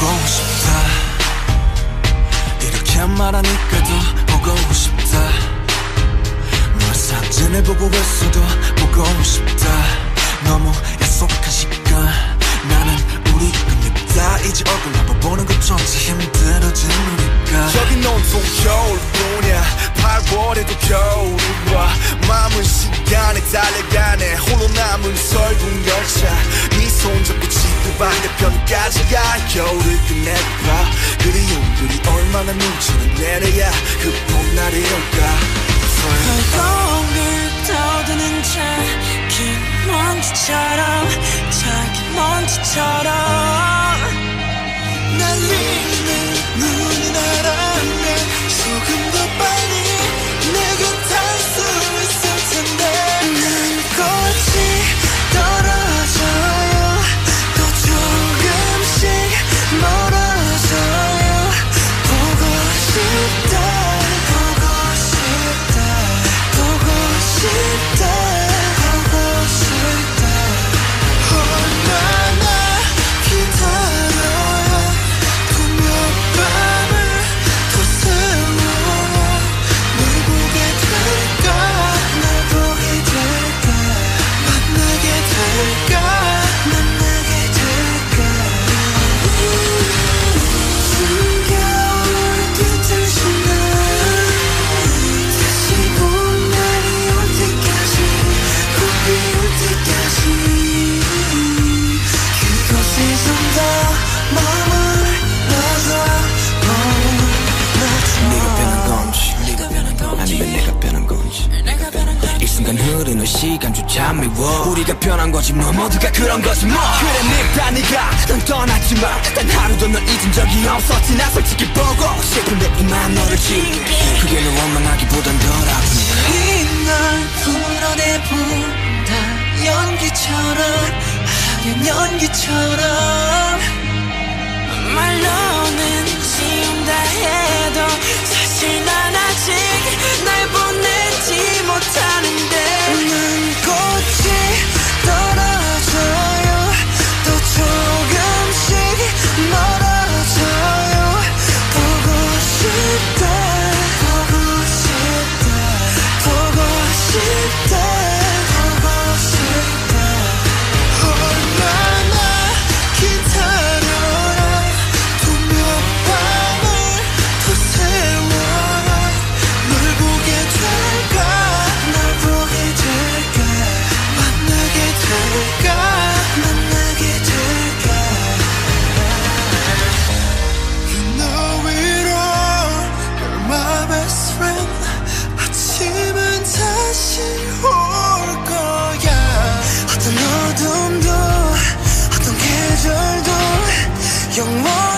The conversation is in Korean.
보고 싶다. 이렇게 말하니까 더 보고 싶다. 널 사진을 보고 있어도 보고 싶다. 너무 약속한 시간 나는 우리 겁니다. 이제 얼굴 한번 보는 것조차 힘들어진 우리가. 여긴 온통 겨울뿐이야. 8월에도 겨울이 와. 마음은 시간에 달려가네. 홀로 반대편까지 가 겨울을 끝내봐 흐르는 시간조차 미워. 우리가 변한 거지 뭐 모두가 그런 거지 뭐. 그래 늙다 네가 넌 떠났지만 단 하루도 널 잊은 적이 없었지 나 솔직히 보고 싶은데 이만 너를 지울게. 그게 널 원망하기보단 덜 아프니 이날 풀어내본다 연기처럼 하얀 연기처럼 영원